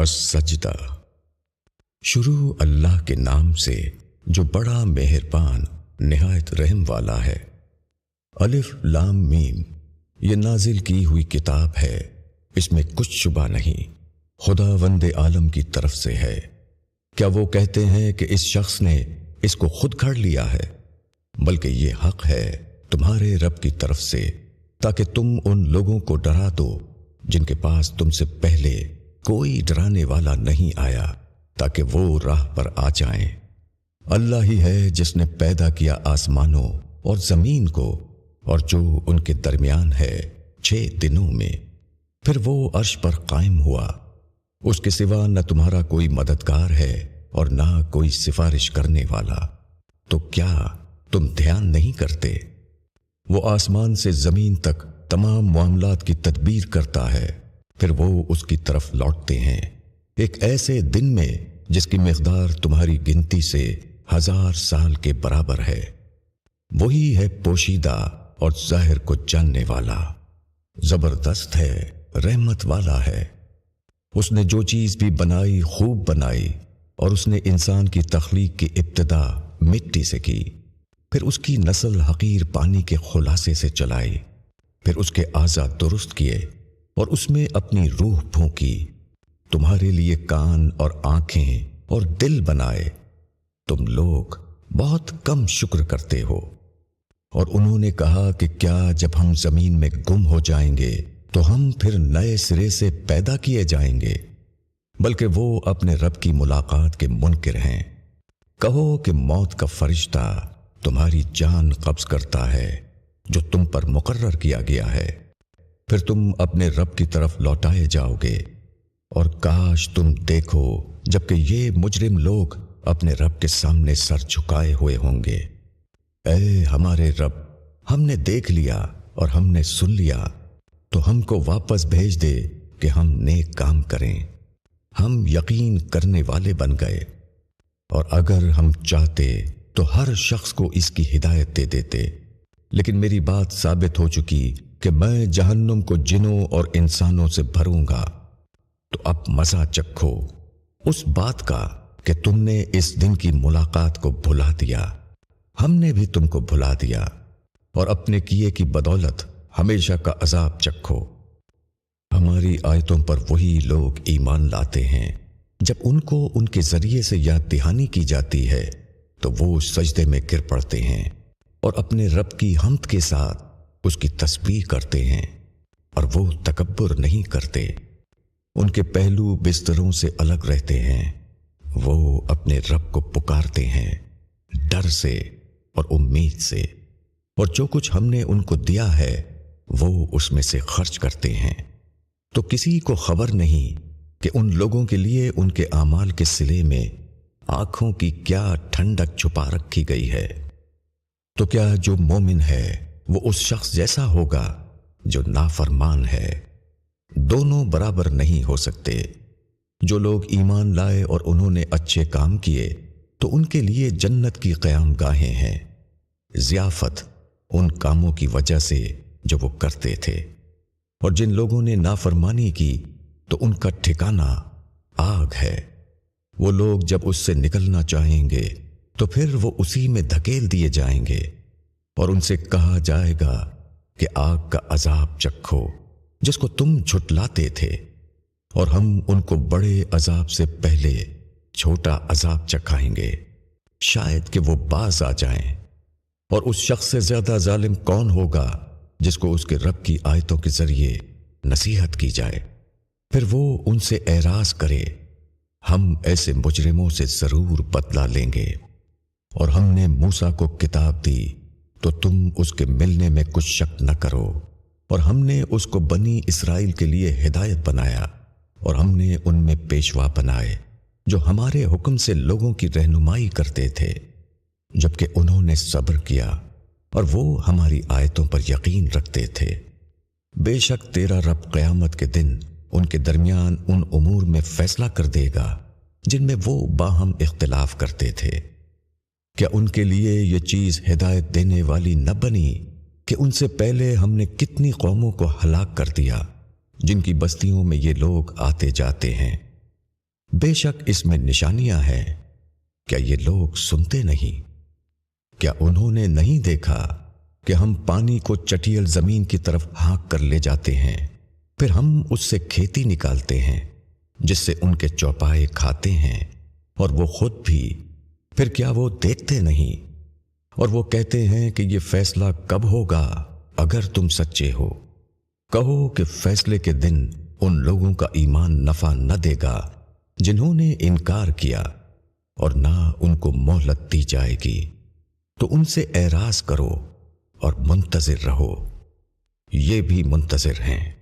السجدہ شروع اللہ کے نام سے جو بڑا مہربان، نہایت رحم والا ہے۔ الف لام میم، یہ نازل کی ہوئی کتاب ہے۔ اس میں کچھ شبہ نہیں، خدا وند عالم کی طرف سے ہے۔ کیا وہ کہتے ہیں کہ اس شخص نے اس کو خود گھڑ لیا ہے؟ بلکہ یہ حق ہے تمہارے رب کی طرف سے، تاکہ تم ان لوگوں کو ڈرا دو جن کے پاس تم سے پہلے کوئی ڈرانے والا نہیں آیا تاکہ وہ راہ پر آ جائیں۔ اللہ ہی ہے جس نے پیدا کیا آسمانوں اور زمین کو اور جو ان کے درمیان ہے چھ دنوں میں۔ پھر وہ عرش پر قائم ہوا۔ اس کے سوا نہ تمہارا کوئی مددگار ہے اور نہ کوئی سفارش کرنے والا۔ تو کیا تم دھیان نہیں کرتے؟ وہ آسمان سے زمین تک تمام معاملات کی تدبیر کرتا ہے۔ پھر وہ اس کی طرف لوٹتے ہیں۔ ایک ایسے دن میں جس کی مقدار تمہاری گنتی سے ہزار سال کے برابر ہے، وہی ہے پوشیدہ اور ظاہر کو جاننے والا۔ زبردست ہے، رحمت والا ہے۔ اس نے جو چیز بھی بنائی، خوب بنائی اور اس نے انسان کی تخلیق کی ابتدا مٹی سے کی۔ پھر اس کی نسل حقیر پانی کے خلاصے سے چلائی۔ پھر اس کے آزاد درست کیے۔ اور اس میں اپنی روح پھونکی۔ تمہارے لیے کان اور آنکھیں اور دل بنائے۔ تم لوگ بہت کم شکر کرتے ہو۔ اور انہوں نے کہا کہ کیا جب ہم زمین میں گم ہو جائیں گے، تو ہم پھر نئے سرے سے پیدا کیے جائیں گے۔ بلکہ وہ اپنے رب کی ملاقات کے منکر ہیں۔ کہو کہ موت کا فرشتہ تمہاری جان قبض کرتا ہے، جو تم پر مقرر کیا گیا ہے۔ پھر تم اپنے رب کی طرف لوٹائے جاؤ گے۔ اور کاش تم دیکھو، جبکہ یہ مجرم لوگ اپنے رب کے سامنے سر جھکائے ہوئے ہوں گے۔ اے ہمارے رب، ہم نے دیکھ لیا اور ہم نے سن لیا۔ تو ہم کو واپس بھیج دے کہ ہم نیک کام کریں۔ ہم یقین کرنے والے بن گئے۔ اور اگر ہم چاہتے تو ہر شخص کو اس کی ہدایت دے دیتے۔ لیکن میری بات ثابت ہو چکی کہ میں جہنم کو جنوں اور انسانوں سے بھروں گا۔ تو اب مزہ چکھو۔ اس بات کا کہ تم نے اس دن کی ملاقات کو بھلا دیا۔ ہم نے بھی تم کو بھلا دیا۔ اور اپنے کیے کی بدولت ہمیشہ کا عذاب چکھو۔ ہماری آیتوں پر وہی لوگ ایمان لاتے ہیں۔ جب ان کو ان کے ذریعے سے یاد دہانی کی جاتی ہے، تو وہ سجدے میں گر پڑتے ہیں۔ اور اپنے رب کی حمد کے ساتھ اس کی تسبیح کرتے ہیں اور وہ تکبر نہیں کرتے۔ ان کے پہلو بستروں سے الگ رہتے ہیں۔ وہ اپنے رب کو پکارتے ہیں ڈر سے اور امید سے۔ اور جو کچھ ہم نے ان کو دیا ہے، وہ اس میں سے خرچ کرتے ہیں۔ تو کسی کو خبر نہیں کہ ان لوگوں کے لیے ان کے اعمال کے سلے میں آنکھوں کی کیا ٹھنڈک چھپا رکھی گئی ہے۔ تو کیا جو مومن ہے وہ اس شخص جیسا ہوگا جو نافرمان ہے؟ دونوں برابر نہیں ہو سکتے۔ جو لوگ ایمان لائے اور انہوں نے اچھے کام کیے، تو ان کے لیے جنت کی قیام گاہیں ہیں۔ ضیافت ان کاموں کی وجہ سے جو وہ کرتے تھے۔ اور جن لوگوں نے نافرمانی کی، تو ان کا ٹھکانہ آگ ہے۔ وہ لوگ جب اس سے نکلنا چاہیں گے تو پھر وہ اسی میں دھکیل دیے جائیں گے اور ان سے کہا جائے گا کہ آگ کا عذاب چکھو، جس کو تم جھٹلاتے تھے۔ اور ہم ان کو بڑے عذاب سے پہلے چھوٹا عذاب چکھائیں گے۔ شاید کہ وہ باز آ جائیں۔ اور اس شخص سے زیادہ ظالم کون ہوگا جس کو اس کے رب کی آیتوں کے ذریعے نصیحت کی جائے؟ پھر وہ ان سے اعراض کرے، ہم ایسے مجرموں سے ضرور بدلا لیں گے۔ اور ہم نے موسا کو کتاب دی، تو تم اس کے ملنے میں کچھ شک نہ کرو۔ اور ہم نے اس کو بنی اسرائیل کے لیے ہدایت بنایا، اور ہم نے ان میں پیشوا بنائے، جو ہمارے حکم سے لوگوں کی رہنمائی کرتے تھے، جبکہ انہوں نے صبر کیا، اور وہ ہماری آیتوں پر یقین رکھتے تھے۔ بے شک تیرا رب قیامت کے دن ان کے درمیان ان امور میں فیصلہ کر دے گا، جن میں وہ باہم اختلاف کرتے تھے۔ کیا ان کے لیے یہ چیز ہدایت دینے والی نہ بنی کہ ان سے پہلے ہم نے کتنی قوموں کو ہلاک کر دیا جن کی بستیوں میں یہ لوگ آتے جاتے ہیں؟ بے شک اس میں نشانیاں ہیں۔ کیا یہ لوگ سنتے نہیں؟ کیا انہوں نے نہیں دیکھا کہ ہم پانی کو چٹیل زمین کی طرف ہانک کر لے جاتے ہیں، پھر ہم اس سے کھیتی نکالتے ہیں جس سے ان کے چوپائے کھاتے ہیں اور وہ خود بھی پھر کیا وہ دیکھتے نہیں؟ اور وہ کہتے ہیں کہ یہ فیصلہ کب ہوگا اگر تم سچے ہو۔ کہو کہ فیصلے کے دن ان لوگوں کا ایمان نفع نہ دے گا جنہوں نے انکار کیا اور نہ ان کو مہلت دی جائے گی۔ تو ان سے اعراض کرو اور منتظر رہو۔ یہ بھی منتظر ہیں۔